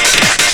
Yeah.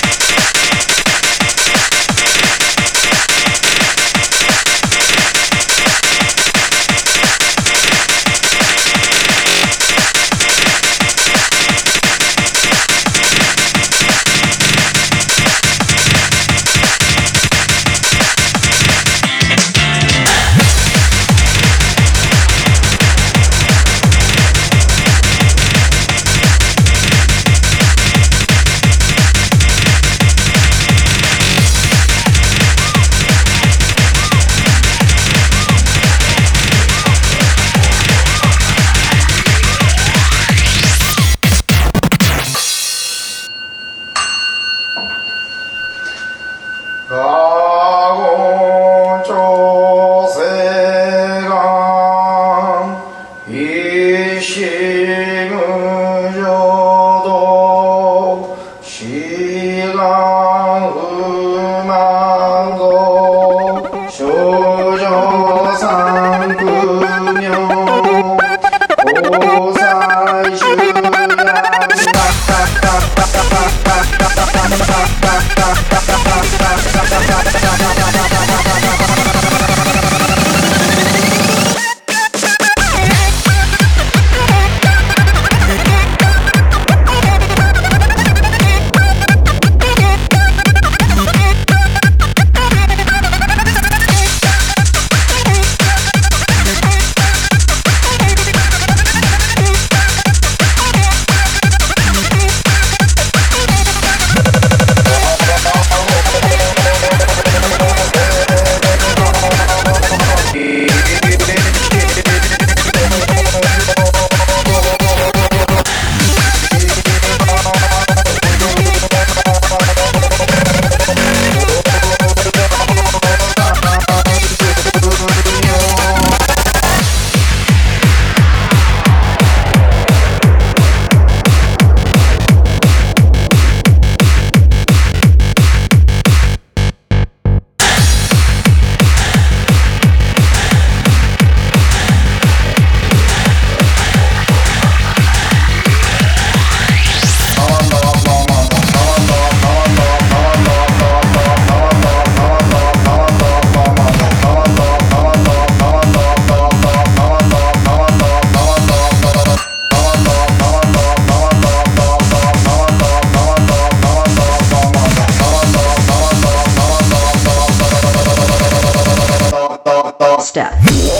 Yeah.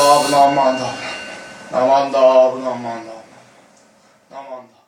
da, aman da, aman da, aman.